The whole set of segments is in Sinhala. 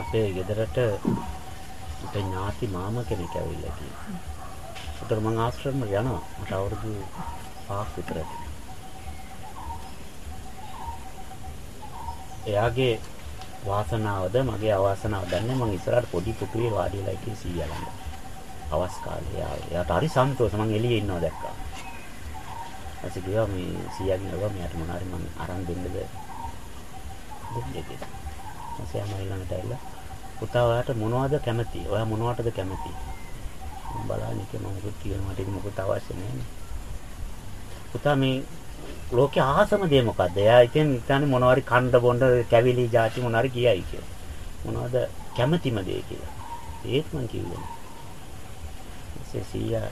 අපේ ගෙදරට මට ඥාති මාම කෙනෙක් ඇවිල්ලා තියෙනවා. උතර මං ආශ්‍රම යනවා. මට අවුරුදු 5ක් විතර ඇති. එයාගේ වාසනාවද මගේ අවාසනාවද දන්නේ මං ඉස්සරහට පොඩි පුටුවේ වාඩි වෙලා ඉතින් සීයා ළඟ. අවස් කාලේ ආවේ. එයාට හරි සන්තෝෂ මං එළියේ ඉන්නවා දැක්කා. ඊපස්සේ ගියා මේ සීයාගෙන් අහුවා මෙයාට මොනාරි මං අරන් දෙන්නද දෙන්නේ කියලා. ඊපස්සේ ආම ඊළඟට ඇවිල්ලා පුතා ඔයාට මොනවද කැමති? ඔයා මොනවටද කැමති? මම බලන්නේ කිව්වා මොකද කියනවා මට මොකද අවශ්‍ය නැහැ. පුතා මේ ලෝකේ ආසම දේ මොකද්ද? එයා ඉතින් හිතන්නේ මොනවාරි කණ්ඩ බොණ්ඩ කැවිලි જાති මොනවාරි කියයි කියලා. මොනවද කැමැතිම දේ කියලා. ඒත් මං කිව්වේ. ඒ සීයා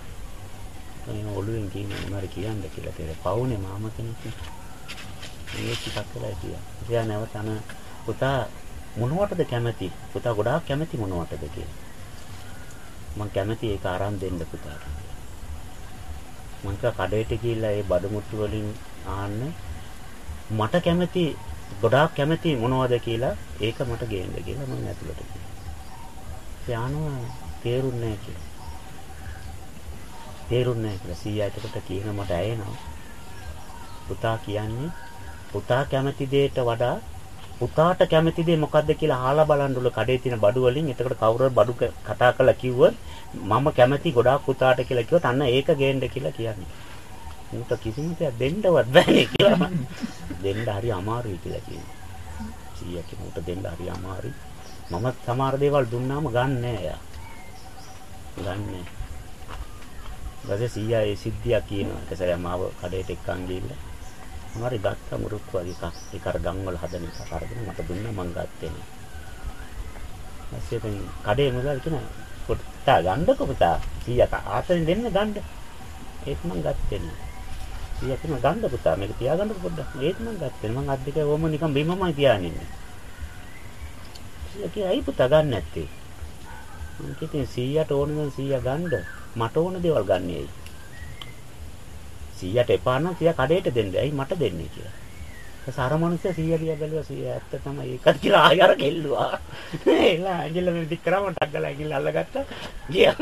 මම ඔළුවෙන් කියන්නේ මොනවාරි කියන්න කියලා කියලා. පවුනේ මාම කෙනෙක්. මේ ටිකක් වෙලා හිටියා. එයා නැවත අන පුතා මොනවටද කැමති? පුතා ගොඩාක් කැමති මොනවටද කියලා. මං කැමති ඒක ආරම්භ දෙන්න පුතාට. මං කඩේට ගිහිල්ලා ඒ බඩු මුට්ටු වලින් ආන්න මට කැමති ගොඩාක් කැමති මොනවද කියලා ඒක මට ගේන්න කියලා මම ඇතුළට ගියා. යානවා තේරුන්නේ නැහැ කියලා. තේරුන්නේ නැහැ කියලා සීයා එතකොට කියන මට ඇයෙනවා. පුතා කියන්නේ පුතා කැමති දෙයට වඩා පුතාට කැමති දේ මොකද්ද කියලා අහලා බලන්නලු කඩේ තියෙන බඩු වලින් එතකොට කවුරු බඩු කතා කරලා කිව්වොත් මම කැමති ගොඩාක් පුතාට කියලා කිව්වොත් අන්න ඒක ගේන්න කියලා කියන්නේ. උන්ට කිසිම දෙයක් දෙන්නවත් බෑනේ කියලා. දෙන්න හරි අමාරුයි කියලා කියනවා. සීයා කෙනෙකුට දෙන්න හරි අමාරුයි. මම සමහර දේවල් දුන්නාම ගන්නෑ එයා. ගන්නෑ. ඊපස්සේ සීයා ඒ සිද්ධිය කියනවා. ඒක සරයා මාව කඩේට එක්කන් ගිහිල්ලා මාරි ගත්ත මුරුක් වගේ එකක් ඒක අර ගම් වල හදන එකක් අරගෙන මට දුන්නා මං ගත්තේ නෑ. ඊපස්සේ දැන් කඩේ මුදල් කියන පුතා ගන්නකො පුතා 100ක ආතෙන් දෙන්න ගන්න. ඒක මං ගත්තේ නෑ. 100 කියන ගන්න පුතා මේක තියාගන්න පොඩ්ඩක්. ඒත් මං ගත්තේ මං අත් දෙක ඕම නිකන් බිමමයි තියාගෙන ඉන්නේ. 100 කිය ඇයි පුතා ගන්න නැත්තේ? මං කිව්වේ 100ට ඕන නම් 100 ගන්න. මට ඕන දේවල් ගන්න ඇයි? 100ට එපා නම් 100 කඩේට දෙන්න. ඇයි මට දෙන්නේ කියලා. ඊට අර මනුස්සයා 100 දිහා බැලුවා 100 ඇත්ත තමයි ඒකත් කියලා ආයෙ අර කෙල්ලුවා. එලා ඇඟිල්ල මෙන් දික් කරාම ටක් ගාලා ඇඟිල්ල අල්ලගත්තා. ගියා.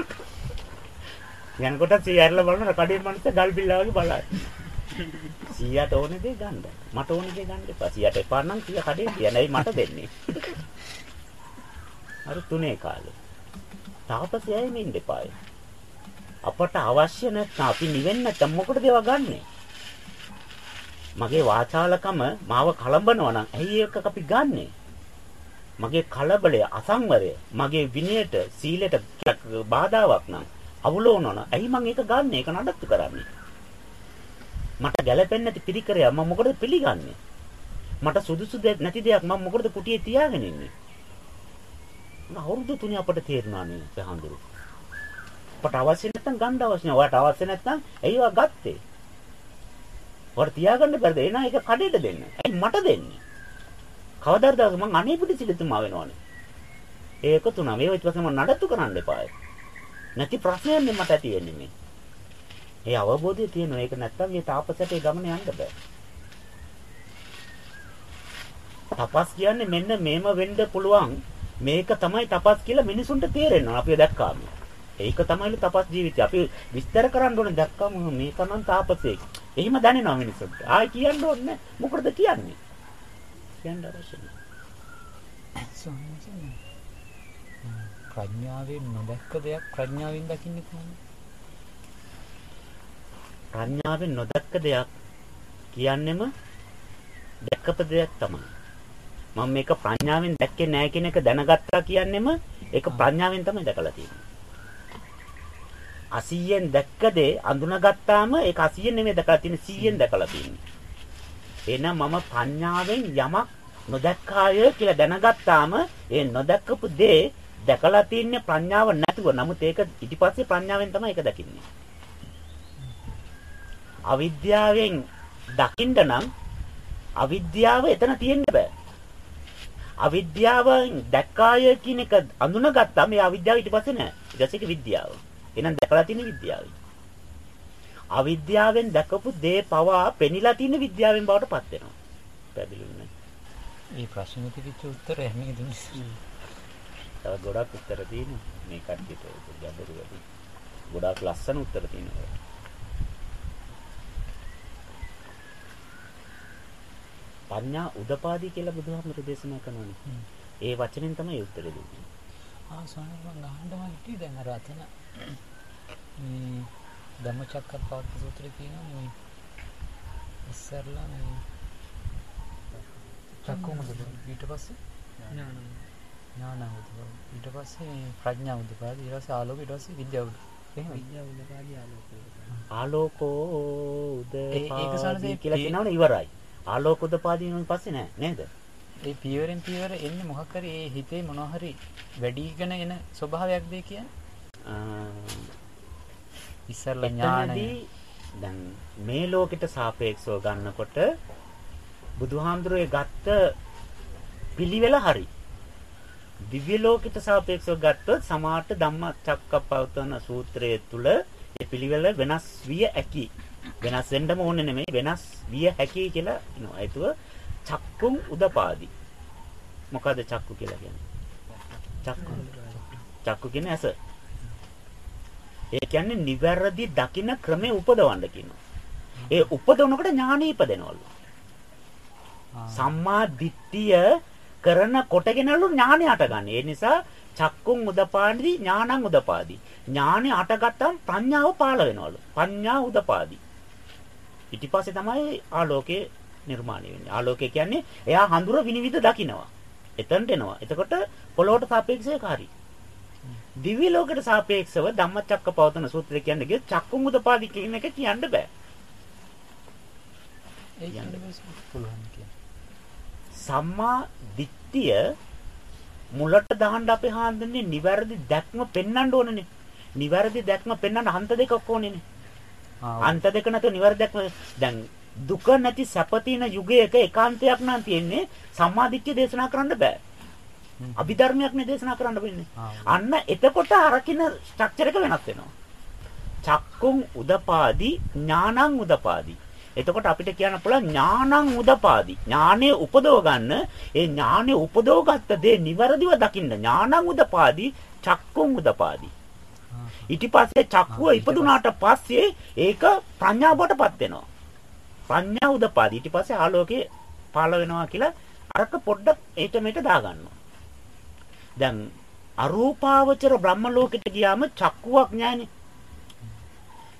යනකොට 100 ඇරලා බලන කඩේ මනුස්සයා ගල් බිල්ලා වගේ බලයි. 100ට ඕනේ දේ ගන්න. මට ඕනේ දේ ගන්න එපා. 100ට එපා නම් 100 කඩේ තියන්න. ඇයි මට දෙන්නේ? අර තුනේ කාලේ. තාපසයයි මෙන්න එපායි. අපට අවශ්‍ය නැත්නම් අපි නිවෙන්න නැත්නම් මොකටද ඒවා ගන්නෙ? මගේ වාචාලකම මාව කලඹනවා නම් ඇයි ඒක අපි ගන්නෙ? මගේ කලබලය, අසංවරය, මගේ විනයට, සීලයට බාධාවක් නම් අවුලවනවා නම් ඇයි මම ඒක ගන්නෙ? ඒක නඩත්තු කරන්නේ. මට ගැළපෙන්නේ නැති පිළිකරය මම මොකටද පිළිගන්නේ? මට සුදුසු නැති දෙයක් මම මොකටද කුටියේ තියාගෙන ඉන්නේ? අවුරුදු තුනේ අපට තේරුණා නේ පහඳුරු. අපට අවශ්‍ය නැත්නම් ගන්න අවශ්‍ය නැහැ. ඔයාට අවශ්‍ය නැත්නම් ඇයි ඔයා ගත්තේ? ඔයාට තියාගන්න බැරිද? එහෙනම් ඒක කඩේට දෙන්න. ඇයි මට දෙන්නේ? කවදාද මං අනේ පිටිසිලතුමා වෙනවනේ. ඒක තුන මේ ඊට පස්සේ මම නඩත්තු කරන්න එපායි. නැති ප්‍රශ්නයක් මට ඇති වෙන්නේ මේ. ඒ අවබෝධය තියෙනවා. ඒක නැත්තම් මේ තාපසයට ඒ ගමන යන්න බෑ. තපස් කියන්නේ මෙන්න මේම වෙන්න පුළුවන්. මේක තමයි තපස් කියලා මිනිසුන්ට තේරෙනවා. අපි දැක්කාම. ඒක තමයිලු තපස් ජීවිතය. අපි විස්තර කරන්න ඕනේ දැක්කම මේක නම් තාපසෙක්. එහෙම දැනෙනවා මිනිස්සුන්ට. ආයි කියන්න ඕනේ මොකටද කියන්නේ? කියන්න අවශ්‍ය නැහැ. ප්‍රඥාවෙන් නොදැක්ක දෙයක් ප්‍රඥාවෙන් දකින්නේ කොහොමද? ප්‍රඥාවෙන් නොදැක්ක දෙයක් කියන්නෙම දැක්කප දෙයක් තමයි. මම මේක ප්‍රඥාවෙන් දැක්කේ නැහැ කියන එක දැනගත්තා කියන්නෙම ඒක ප්‍රඥාවෙන් තමයි දැකලා තියෙන්නේ. 80ෙන් දැක්ක දේ අඳුනගත්තාම ඒක 80ෙන් නෙමෙයි දැකලා තියෙන්නේ 100ෙන් දැකලා තියෙන්නේ. එහෙනම් මම ප්‍රඥාවෙන් යමක් නොදැක්කාය කියලා දැනගත්තාම ඒ නොදැක්කපු දේ දැකලා තින්නේ ප්‍රඥාව නැතුව. නමුත් ඒක ඊට පස්සේ ප්‍රඥාවෙන් තමයි ඒක දකින්නේ. අවිද්‍යාවෙන් දකින්න නම් අවිද්‍යාව එතන තියෙන්න බෑ. අවිද්‍යාවෙන් දැක්කාය කියන එක අඳුනගත්තාම මේ අවිද්‍යාව ඊට පස්සේ නෑ. ඊට පස්සේ ඒක විද්‍යාව. එහෙනම් දැකලා තියෙන විද්‍යාවයි. අවිද්‍යාවෙන් දැකපු දේ පවා පෙනිලා තියෙන විද්‍යාවෙන් බවට පත් වෙනවා. පැහැදිලිද? ඒ ප්‍රශ්නෙ තිබිච්ච උත්තරය මේක දුන්නේ. තව ගොඩක් උත්තර තියෙනවා මේ කට්ටියට ගැඹුරු වැඩි. ගොඩක් ලස්සන උත්තර තියෙනවා. පඤ්ඤා උදපාදී කියලා බුදුහාමුදුරු දේශනා කරනවානේ. ඒ වචනෙන් තමයි උත්තරේ දෙන්නේ. ආ ස්වාමීන් වහන්සේ ගහන්නම හිටියේ දැන් අර අතන මේ ධම්මචක්කප්පවත්ත සූත්‍රයේ තියෙනවා මේ ඉස්සරලා මේ චක්කුමුද ඊට පස්සේ? ඥාන ඥාන උදපාද ඊට පස්සේ ප්‍රඥා උදපාද ඊට පස්සේ ආලෝක ඊට පස්සේ විද්‍යාව එහෙම විද්‍යාව උදපාදී ආලෝකය. ආලෝකෝ ඒක උදපාදී කියලා කියනවනේ ඉවරයි. ආලෝක උදපාදී වුණාන් පස්සේ නෑ. නේද? ඒ පියවරෙන් පියවර එන්නේ මොකක් හරි ඒ හිතේ මොනවා හරි වැඩිගෙන එන ස්වභාවයක්ද කියන්නේ ඉස්සරලා ඥානය දැන් මේ ලෝකෙට සාපේක්ෂව ගන්නකොට බුදුහාමුදුරුවෝ ගත්ත පිළිවෙල හරි. දිව්‍ය ලෝකෙට සාපේක්ෂව ගත්තොත් සමාර්ථ ධම්මචක්කප්පවත්තන සූත්‍රයේ තුල ඒ පිළිවෙල වෙනස් විය හැකි. වෙනස් වෙන්නම ඕනේ නෙමෙයි වෙනස් විය හැකි කියලා කියනවා. ඒතුව චක්කුම් උදපාදි. මොකද චක්කු කියලා කියන්නේ? චක්කු. චක්කු කියන්නේ ඇස. ඒ කියන්නේ නිවැරදි දකින්න ක්‍රමේ උපදවන්න කියනවා. ඒ උපදවනකොට ඥානෙ ඉපදෙනවලු. සම්මා දිට්ඨිය කරන කොටගෙනලු ඥානෙ අටගන්නේ. ඒ නිසා චක්කුන් උදපාදි ඥානං උදපාදි. ඥානෙ අටගත්තම ප්‍රඥාව පාළ වෙනවලු. පඤ්ඤා උදපාදි. ඊට පස්සේ තමයි ආලෝකේ නිර්මාණය වෙන්නේ. ආලෝකය කියන්නේ එයා හඳුර විනිවිද දකිනවා. එතනට එනවා. එතකොට පොළොවට සාපේක්ෂව කාරි. දිව්‍ය ලෝකයට සාපේක්ෂව ධම්මචක්කපවත්තන සූත්‍රය කියන්නේ කිය චක්කුම් උදපාදි කියන එක කියන්න බෑ. ඒ කියන්නේ පුළුවන් කියන්නේ සම්මා දිට්ඨිය මුලට දාන්න අපේ හාන්දන්නේ නිවැරදි දැක්ම පෙන්වන්න ඕනනේ. නිවැරදි දැක්ම පෙන්වන්න අන්ත දෙකක් ඕනේනේ. ආ අන්ත දෙක නැතුව නිවැරදි දැක්ම දැන් දුක නැති සැප තියෙන යුගයක ඒකාන්තයක් නම් තියෙන්නේ සම්මා දිට්ඨිය දේශනා කරන්න බෑ. අභිධර්මයක් නේ දේශනා කරන්න වෙන්නේ. අන්න එතකොට අරකින ස්ට්‍රක්චර් එක වෙනස් වෙනවා. චක්කුම් උදපාදි ඥානං උදපාදි. එතකොට අපිට කියන්න පුළුවන් ඥානං උදපාදි. ඥානෙ උපදව ගන්න ඒ ඥානෙ උපදව ගත්ත දේ නිවැරදිව දකින්න ඥානං උදපාදි චක්කුම් උදපාදි. ඊට පස්සේ චක්කුව ඉපදුනාට පස්සේ ඒක ප්‍රඥා බවටපත් වෙනවා. ප්‍රඥා උදපාදි. ඊට පස්සේ ආලෝකේ පාළ වෙනවා කියලා අරක පොඩ්ඩක් ඒට මෙට දාගන්නවා. දැන් අරූපාවචර බ්‍රහ්ම ලෝකෙට ගියාම චක්කුවක් නැහැනේ.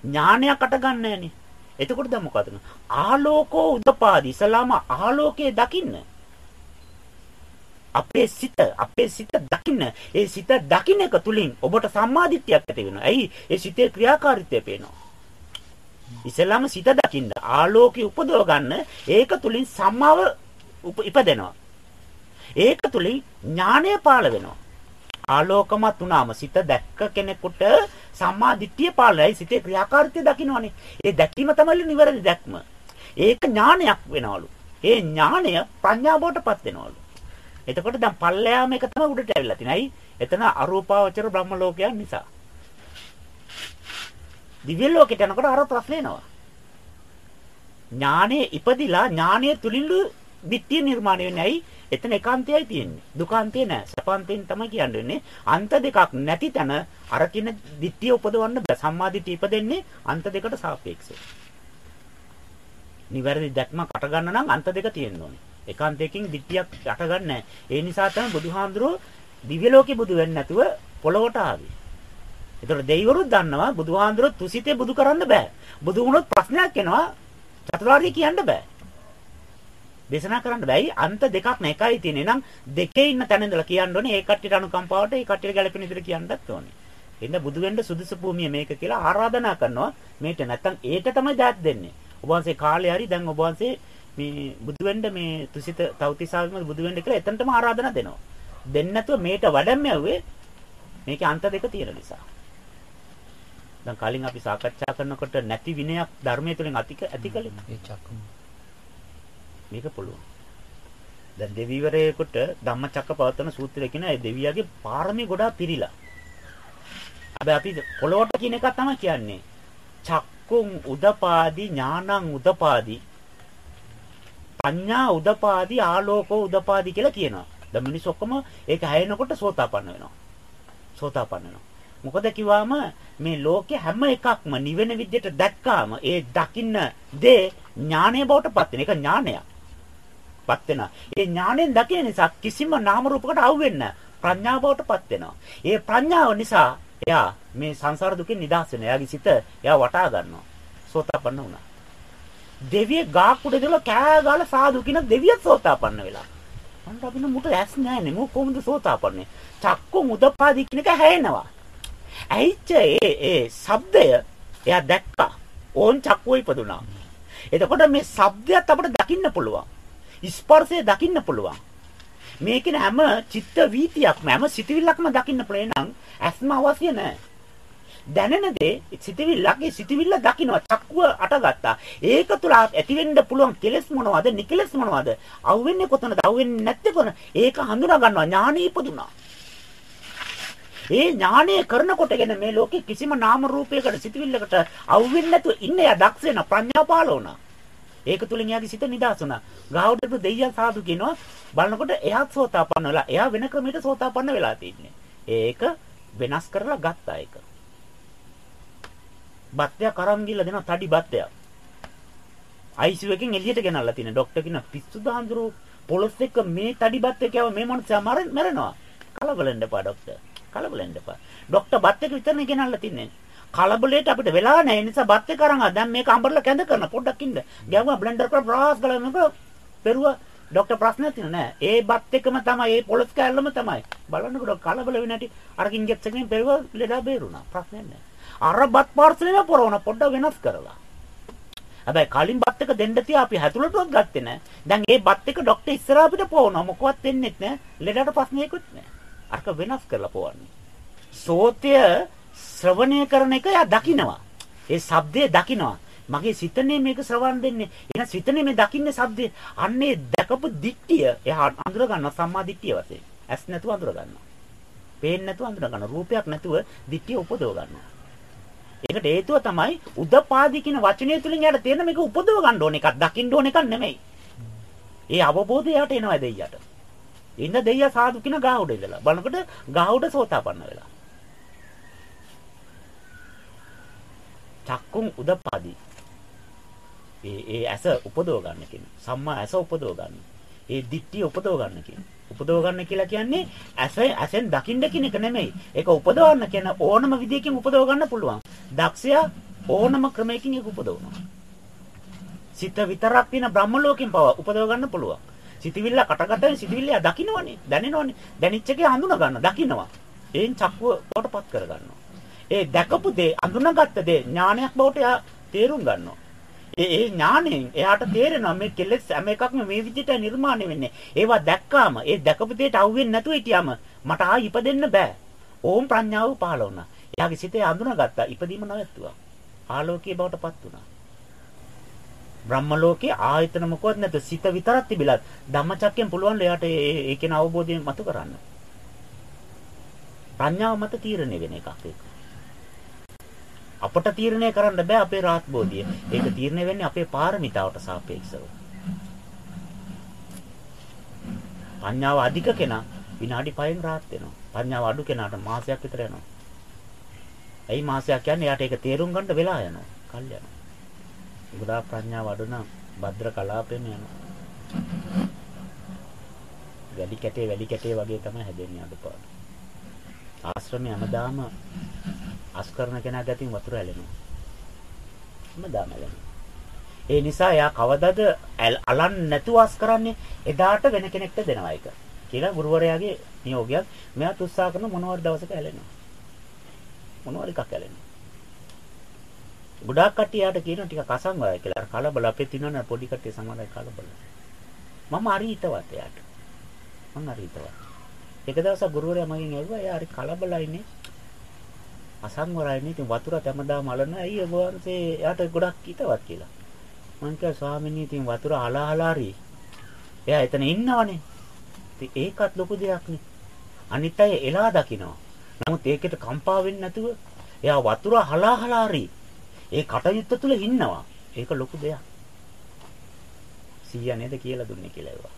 ඥානයක් අටගන්නේ නැහැනේ. එතකොට දැන් මොකද කරන්නේ? ආලෝකෝ උදපාදි. ඉස්ලාම ආලෝකයේ දකින්න. අපේ සිත අපේ සිත දකින්න ඒ සිත දකින්න එක තුලින් ඔබට සම්මාදිට්ඨියක් ඇති වෙනවා. ඇයි? ඒ සිතේ ක්‍රියාකාරීත්වය පේනවා. ඉස්ලාම සිත දකින්න ආලෝකي උපදව ගන්න ඒක තුලින් සම්මාව උප- ඉපදෙනවා. ඒක තුලින් ඥානය පාළ වෙනවා. ආලෝකමත් වුණාම සිත දැක්ක කෙනෙකුට සම්මා දිට්ඨිය පාළයි සිතේ ක්‍රියාකාරීත්වය දකින්නවනේ. ඒ දැකීම තමයි නිවැරදි දැක්ම. ඒක ඥානයක් වෙනවලු. ඒ ඥානය ප්‍රඥා බවටපත් වෙනවලු. එතකොට දැන් පල්ලෑම එක තමයි උඩට ඇවිල්ලා තියෙනයි. එතන අරූපාවචර බ්‍රහ්ම ලෝකයක් නිසා. දිව්‍ය ලෝකෙට යනකොට අර ප්‍රශ්න එනවා. ඥානෙ ඉපදිලා ඥානය තුලින්ලු දිට්ඨිය නිර්මාණය වෙන්නේ. ඇයි? එතන ඒකාන්තයයි තියෙන්නේ. දුකාන්තය නෑ. සපාන්තයෙන් තමයි කියන්නේ. අන්ත දෙකක් නැති තැන අර කින දිට්ඨිය උපදවන්න බෑ. සම්මා දිට්ඨිය ඉපදෙන්නේ අන්ත දෙකට සාපේක්ෂව. නිවැරදි දැක්මක් අට ගන්න නම් අන්ත දෙක තියෙන්න ඕනේ. ඒකාන්තයකින් දිට්ඨියක් අට ගන්න නැහැ. ඒ නිසා තමයි බුදුහාමුදුරුවෝ දිව්‍ය ලෝකේ බුදු වෙන්නේ නැතුව පොළොවට ආවේ. ඒතකොට දෙවිවරුත් දන්නවා බුදුහාමුදුරුවෝ තුසිතේ බුදු කරන්න බෑ. බුදු වුණොත් ප්‍රශ්නයක් එනවා. චතුරාර්ය කියන්න බෑ. දේශනා කරන්න බෑයි අන්ත දෙකක් නේ එකයි තියෙන්නේ. නම් දෙකේ ඉන්න තැන ඉඳලා කියන්න ඕනේ. ඒ කට්ටියට අනුකම්පාවට ඒ කට්ටියට ගැළපෙන විදිහට කියන්නත් ඕනේ. එන්න බුදු වෙන්න සුදුසු භූමිය මේක කියලා ආරාධනා කරනවා. මේට නැත්තම් ඒට තමයි දාත් දෙන්නේ. ඔබ වහන්සේ කාලේ හරි දැන් ඔබ වහන්සේ මේ බුදු වෙන්න මේ තුසිත තවතිසාවෙම බුදු වෙන්න කියලා එතනටම ආරාධනා දෙනවා. දෙන්න නැතුව මේට වඩම්ම යුවේ මේකේ අන්ත දෙක තියෙන නිසා. දැන් කලින් අපි සාකච්ඡා කරනකොට නැති විනයක් ධර්මයේ තුලින් අතික ඇතිකලේ ඒ චක්කම මේක පුළුවන්. දැන් දෙවිවරයෙකුට ධම්මචක්කපවත්තන සූත්‍රය කියන ඒ දෙවියගේ පාරමී ගොඩාක් පිරීලා. හැබැයි අපි පොළොවට කියන එක තමයි කියන්නේ. චක්කුම් උදපාදි ඥානං උදපාදි ප්‍රඥා උදපාදි ආලෝකෝ උදපාදි කියලා කියනවා. දැන් මිනිස්සු ඔක්කොම ඒක හැයෙනකොට සෝතාපන්න වෙනවා. සෝතාපන්න වෙනවා. මොකද කිව්වම මේ ලෝකේ හැම එකක්ම නිවෙන විදිහට දැක්කාම ඒ දකින්න දේ ඥානය බවට පත් වෙන. ඒක ඥානයක්. පත් වෙනවා. ඒ ඥාණයෙන් දකින නිසා කිසිම නාම රූපයකට අවු වෙන්නේ ප්‍රඥාව බවට පත් වෙනවා. ඒ ප්‍රඥාව නිසා එයා මේ සංසාර දුකෙන් නිදහස් වෙනවා. එයාගේ සිත එයා වටා ගන්නවා. සෝතාපන්න වුණා. දෙවිය ගාක් උඩ දාලා කෑ ගාලා සාදු කියන දෙවිය සෝතාපන්න වෙලා. අන්න අපින මුට ඇස් නැහැනේ. මෝ කොහොමද සෝතාපන්නේ? චක්කු මුදපාදී කියන එක හැයෙනවා. ඇයිච්ච ඒ ඒ ශබ්දය එයා දැක්කා. ඕන් චක්කුව ඉපදුනා. එතකොට මේ ශබ්දයක් අපිට දකින්න පුළුවන්. ස්පර්ශය දකින්න පුළුවන්. මේකේ හැම චිත්ත වීතියක්ම හැම සිතවිල්ලක්ම දකින්න පුළුවන් නම් ඇස්ම අවශ්‍ය නැහැ. දැනෙන දේ සිතවිල්ලගේ සිතවිල්ල දකින්න චක්කුව අටගත්තා. ඒක තුල ඇතිවෙන්න පුළුවන් කෙලෙස් මොනවද? නිකලෙස් මොනවද? අවුවෙන්නේ කොතනද? අවුවෙන්නේ නැත්තේ කොතන? ඒක හඳුනා ගන්නවා ඥානෙ ඉපදුනා. ඒ ඥානය කරනකොටගෙන මේ ලෝකේ කිසිම නාම රූපයකට සිතවිල්ලකට අවුවෙන්නේ නැතුව ඉන්න යා දක්ෂ වෙන ප්‍රඥා පාල වුණා. ඒක තුලින් එයාගේ සිත නිදහස් වුණා. ගහවඩට දෙයියන් සාදු කියනවා. බලනකොට එයාත් සෝතාපන්න වෙලා. එයා වෙන ක්‍රමයකට සෝතාපන්න වෙලා තින්නේ. ඒක වෙනස් කරලා ගත්තා ඒක. බත්යක් අරන් ගිහලා දෙනවා තඩි බත්යක්. ICU එකෙන් එළියට ගෙනල්ලා තියෙන ડોක්ටර් කියන පිස්සු දාන්දරෝ පොලොස් එක මේ තඩි බත්යක් යව මේ මනුස්සයා මරනවා. කලබලෙන්න එපා ડોක්ටර්. කලබලෙන්න එපා. ડોක්ටර් බත් එක විතරනේ ගෙනල්ලා තින්නේ. කලබලයට අපිට වෙලා නැහැ. ඒ නිසා බත් එක අරන් ආ. දැන් මේක අඹරලා කැඳ කරන පොඩ්ඩක් ඉන්න. ගැව්වා බ්ලෙන්ඩර් කරලා බ්‍රාස් ගලන මේක පෙරුවා. ડોක්ටර් ප්‍රශ්නයක් තියෙන නෑ. ඒ බත් එකම තමයි, ඒ පොලස් කෑල්ලම තමයි. බලන්නකොට කලබල වෙන්නේ නැටි අර ඉන්ජෙක්ෂන් එකෙන් පෙරුවා ලෙඩා බේරුණා. ප්‍රශ්නයක් නෑ. අර බත් පාර්සලෙම පොරවන පොඩ්ඩක් වෙනස් කරලා. හැබැයි කලින් බත් එක දෙන්න තියා අපි හැතුලටවත් ගත්තේ නෑ. දැන් ඒ බත් එක ડોක්ටර් ඉස්සරහ අපිට පොවනවා. මොකවත් වෙන්නේ නැහැ. ලෙඩට ප්‍රශ්නයකුත් නෑ. අරක වෙනස් කරලා පොවන්නේ. සෝතය ශ්‍රවණය කරන එක යා දකිනවා. ඒ ශබ්දය දකිනවා. මගේ සිතනේ මේක ශ්‍රවණ දෙන්නේ. එහෙනම් සිතනේ මේ දකින්නේ ශබ්දේ. අන්නේ දැකපු දිට්ඨිය එයා අඳුර ගන්නවා සම්මා දිට්ඨිය වශයෙන්. ඇස් නැතුව අඳුර ගන්නවා. පේන්නේ නැතුව අඳුර ගන්නවා. රූපයක් නැතුව දිට්ඨිය උපදව ගන්නවා. ඒකට හේතුව තමයි උදපාදි කියන වචනය තුලින් යාට තේරෙන මේක උපදව ගන්න ඕන එකක්. දකින්න ඕන එකක් නෙමෙයි. ඒ අවබෝධය යට එනවා දෙයියට. ඉන්න දෙයියා සාදු කියන ගහ උඩ ඉඳලා. බලනකොට ගහ උඩ සෝතාපන්න වෙලා. චක්කුම් උදපාදි. ඒ ඒ ඇස උපදව ගන්න කෙනා. සම්මා ඇස උපදව ගන්න. ඒ දිට්ඨිය උපදව ගන්න කෙනා. උපදව ගන්න කියලා කියන්නේ ඇස ඇසෙන් දකින්න කියන එක නෙමෙයි. ඒක උපදවන්න කියන ඕනම විදියකින් උපදව ගන්න පුළුවන්. දක්ෂයා ඕනම ක්‍රමයකින් ඒක උපදවනවා. සිත විතරක් තියෙන බ්‍රහ්ම ලෝකෙන් පව උපදව ගන්න පුළුවන්. සිතවිල්ල කටකට සිතවිල්ල දකින්නවනේ දැනෙනවනේ දැනිච්ච එකේ හඳුනා ගන්න දකින්නවා. එයින් චක්කුව කොටපත් කර ගන්නවා. ඒ දැකපු දේ අඳුනගත්ත දේ ඥානයක් බවට එයා තේරුම් ගන්නවා. ඒ ඒ ඥාණයෙන් එයාට තේරෙනවා මේ කෙලෙස් හැම එකක්ම මේ විදිහට නිර්මාණය වෙන්නේ. ඒවා දැක්කාම ඒ දැකපු දෙයට අහුවෙන්නේ නැතුව හිටියාම මට ආ ඉපදෙන්න බෑ. ඕම් ප්‍රඥාව පහළ වුණා. එයාගේ සිතේ අඳුනගත්තා. ඉපදීම නැවතුණා. ආලෝකයේ බවට පත් වුණා. බ්‍රහ්ම ලෝකේ ආයතන මොකවත් නැත සිත විතරක් තිබිලත් ධම්මචක්කයෙන් පුළුවන් එයාට ඒකේන අවබෝධයෙන් මතු කරන්න. ප්‍රඥාව මත තීරණය වෙන එකක් ඒක. අපට තීරණය කරන්න බෑ අපේ රාත්බෝධිය. ඒක තීරණය වෙන්නේ අපේ පාරමිතාවට සාපේක්ෂව. පඤ්ඤාව අධික කෙනා විනාඩි 5න් රාත් වෙනවා. පඤ්ඤාව අඩු කෙනාට මාසයක් විතර යනවා. ඇයි මාසයක් යන්නේ? යාට ඒක තේරුම් ගන්න වෙලා යනවා. කල් යනවා. ගොඩාක් ප්‍රඥාව අඩු නම් භද්‍ර කලාපෙම යනවා. වැඩි කැටේ වැඩි කැටේ වගේ තමයි හැදෙන්නේ අඩපාඩු. ආශ්‍රමයේ හැමදාම අස් කරන කෙනා ගැතින් වතුර ඇලෙනවා. හැමදාම ඇලෙනවා. ඒ නිසා එයා කවදද අලන් නැතුව අස් කරන්නේ එදාට වෙන කෙනෙක්ට දෙනවා ඒක. කියලා ගුරුවරයාගේ නියෝගයක්. මෙයාත් උත්සාහ කරන මොනවාරි දවසක ඇලෙනවා. මොනවාරි එකක් ඇලෙනවා. ගොඩාක් කට්ටිය යාට කියනවා ටිකක් අසංවරයි කියලා. අර කලබල අපේ තිනවන පොඩි කට්ටිය සමහරයි කලබල. මම හරි හිතවත් එයාට. මම හරි හිතවත්. එක දවසක් ගුරුවරයා මගෙන් ඇහුවා එයා හරි කලබලයිනේ. අසංවරයිනේ. ඉතින් වතුර හැමදාම අලන ඇයි ඔබ වහන්සේ එයාට ගොඩක් හිතවත් කියලා. මං කිව්වා ස්වාමීනි ඉතින් වතුර අලහලා හරි. එයා එතන ඉන්නවනේ. ඉතින් ඒකත් ලොකු දෙයක් නේ. අනිත් අය එලා දකිනවා. නමුත් ඒකට කම්පා වෙන්නේ නැතුව එයා වතුර හලාහලා හරි ඒ කටයුත්ත තුල ඉන්නවා. ඒක ලොකු දෙයක්. 100 නේද කියලා දුන්නේ කියලා ඒවා.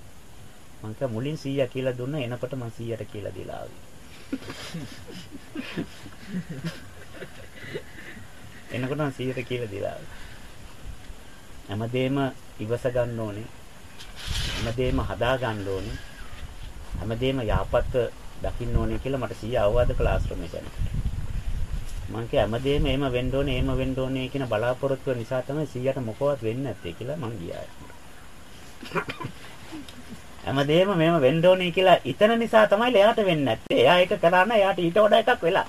මං කිය මුලින් 100 කියලා දුන්න එනකොට මං 100ට කියලා දීලා ආවේ. එනකොට මං 100ට කියලා දීලා ආවේ. හැමදේම ඉවස ගන්න ඕනේ. හැමදේම හදා ගන්න ඕනේ. හැමදේම යාපත් දකින්න ඕනේ කියලා මට 100 අවවාද කළා ආශ්‍රමයට යනකොට. මං කිය හැමදේම එහෙම වෙන්න ඕනේ එහෙම වෙන්න ඕනේ කියන බලාපොරොත්තුව නිසා තමයි 100ට මොකවත් වෙන්නේ නැත්තේ කියලා මං ගියා. හැමදේම මෙහෙම වෙන්න ඕනේ කියලා ඉතන නිසා තමයි එයාට වෙන්නේ නැත්තේ. එයා ඒක කරා නම් එයාට ඊට වඩා එකක් වෙලා.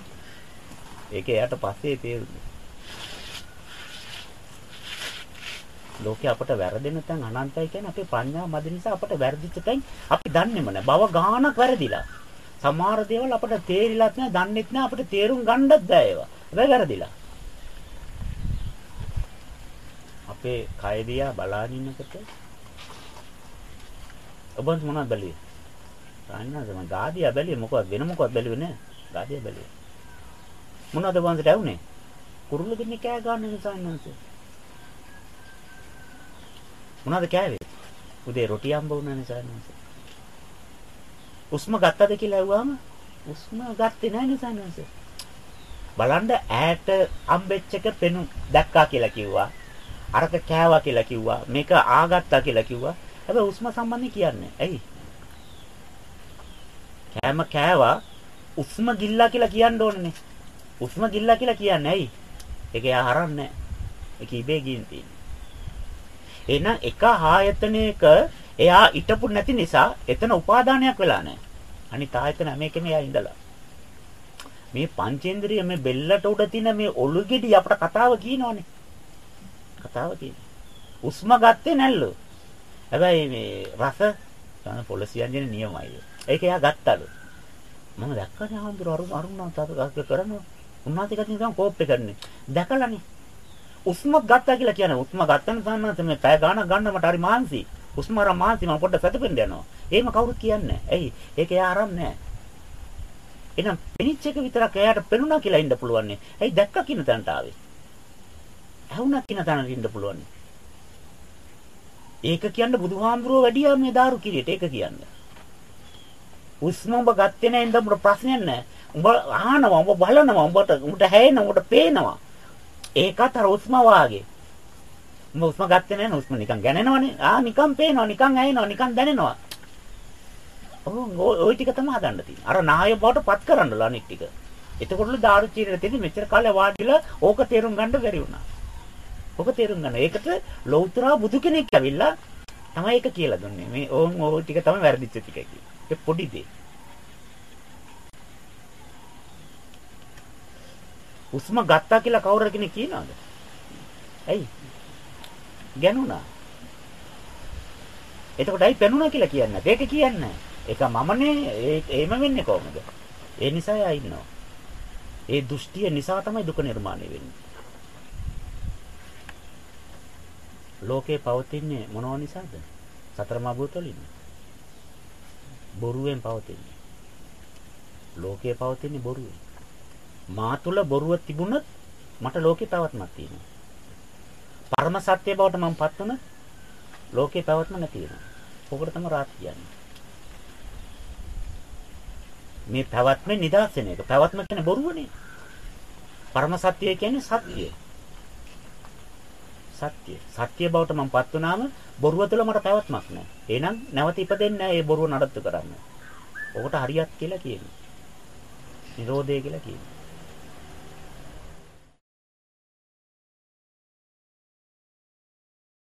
ඒක එයාට පස්සේ තේරුනේ. ලෝකේ අපට වැරදෙන තැන් අනන්තයි කියන්නේ අපේ ප්‍රඥාව මැද නිසා අපට වැරදිච්ච තැන් අපි දන්නේම නැහැ. බව ගානක් වැරදිලා. සමහර දේවල් අපට තේරිලත් නැහැ, දන්නෙත් නැහැ, අපිට තේරුම් ගන්නත් බෑ ඒවා. හැබැයි වැරදිලා. අපේ කය දිහා බලාගෙන ඉන්නකොට ඔබ මොනවද බැලුවේ? සාන්නස මම ගාදියා බැලුවේ මොකවත් වෙන මොකවත් බැලුවේ නෑ. ගාදියා බැලුවේ. මොනවද වන්සට ඇවුනේ? කුරුල්ල දෙන්නේ කෑ ගන්න නිසා නන්ස. මොනවද කෑවේ? උදේ රොටි හම්බ වුණා නිසා නන්ස. උස්ම ගත්තද කියලා ඇහුවාම උස්ම ගත්තේ නැහැ නිසා නන්ස. බලන්න ඈට අම්බෙච් එක පෙනු දැක්කා කියලා කිව්වා. අරක කෑවා කියලා කිව්වා. මේක ආගත්තා කියලා කිව්වා. හැබැයි උස්ම සම්බන්ධයෙන් කියන්නේ. ඇයි? කෑම කෑවා උස්ම ගිල්ලා කියලා කියන්න ඕනනේ. උස්ම ගිල්ලා කියලා කියන්නේ ඇයි? ඒක එයා හරන්නේ ඒක ඉබේ ගින් තියෙන්නේ. එහෙනම් එක ආයතනයක එයා ිටපු නැති නිසා එතන උපාදානයක් වෙලා නැහැ. අනිත් ආයතන මේකෙම එයා ඉඳලා. මේ පංචේන්ද්‍රිය මේ බෙල්ලට උඩ තියෙන මේ ඔලු ගෙඩි අපට කතාව කියනවනේ. කතාව කියන්නේ. උස්ම ගත්තේ නැල්ලු. හැබැයි මේ රස ගන්න පොලිසියන්ගේ නියමයි. ඒක එයා ගත්තලු. මම දැක්කනේ ආන්දර අරුණ අරුණ තාත කරනවා. උන්වහන්සේ කටින් ගම කෝප් එක කරන්නේ. දැකලානේ. උස්මක් ගත්තා කියලා කියන්නේ උස්ම ගත්තන තමයි මේ පැය ගාණක් ගන්න මට හරි මාන්සි. උස්ම අර මාන්සි මම පොඩ්ඩක් සැතපෙන්න යනවා. එහෙම කවුරුත් කියන්නේ නැහැ. ඇයි? ඒක එයා අරන් නැහැ. එහෙනම් පිනිච් එක විතරක් එයාට පෙනුණා කියලා ඉන්න පුළුවන්. ඇයි දැක්කා කියන තැනට ආවේ? ඇහුණා කියන තැනට ඉන්න පුළුවන්. ඒක කියන්න බුදුහාමුදුරුව වැඩියා මේ දාරු කිරියට ඒක කියන්න. උස්ම ඔබ ගත්තේ නැහැ ඉඳන් උඹට ප්‍රශ්නයක් නැහැ. උඹ අහනවා උඹ බලනවා උඹට උඹට හැයෙනවා උඹට පේනවා. ඒකත් අර උස්ම වාගේ. උඹ උස්ම ගත්තේ නැහැ උස්ම නිකන් ගැනෙනවනේ. ආ නිකන් පේනවා නිකන් ඇහෙනවා නිකන් දැනෙනවා. ඔව් ওই ටික තමයි හදන්න තියෙන්නේ. අර නාය බවට පත් කරන්නලා අනිත් ටික. එතකොටලු දාරු චීරේ තියෙන්නේ මෙච්චර කාලේ වාඩිලා ඕක තේරුම් ගන්න බැරි වුණා. ඔක තේරුම් ගන්න. ඒකට ලෞතර බුදු කෙනෙක් ඇවිල්ලා තමයි ඒක කියලා දුන්නේ. මේ ඕන් ඕ ටික තමයි වැරදිච්ච ටික කියලා. ඒ පොඩි දේ. උස්ම ගත්තා කියලා කවුරු කෙනෙක් කියනවද? ඇයි? ගැනුණා. එතකොට ඇයි පෙනුණා කියලා කියන්නේ? ඒක කියන්නේ. ඒක මමනේ ඒ එහෙම වෙන්නේ කොහොමද? ඒ නිසා යා ඉන්නවා. ඒ දෘෂ්ටිය නිසා තමයි දුක නිර්මාණය වෙන්නේ. ලෝකේ පවතින්නේ මොනව නිසාද? සතර මා භූතවලින්. බොරුවෙන් පවතින්නේ. ලෝකේ පවතින්නේ බොරුවෙන්. මා තුල බොරුව තිබුණොත් මට ලෝකේ පැවැත්මක් තියෙනවා. පරම සත්‍ය බවට මම පත් වුණ ලෝකේ පැවැත්ම නැති වෙනවා. ඔකට තමයි රාත් කියන්නේ. මේ පැවැත්මේ නිදහස් වෙන එක. පැවැත්ම කියන්නේ බොරුවනේ. පරම සත්‍යය කියන්නේ සත්‍යය. සත්‍ය. සත්‍ය බවට මම පත් වුණාම බොරුව තුළ මට පැවැත්මක් නැහැ. එහෙනම් නැවත ඉපදෙන්නේ නැහැ ඒ බොරුව නඩත්තු කරන්න. ඔකට හරියක් කියලා කියනවා. නිරෝධය කියලා කියනවා.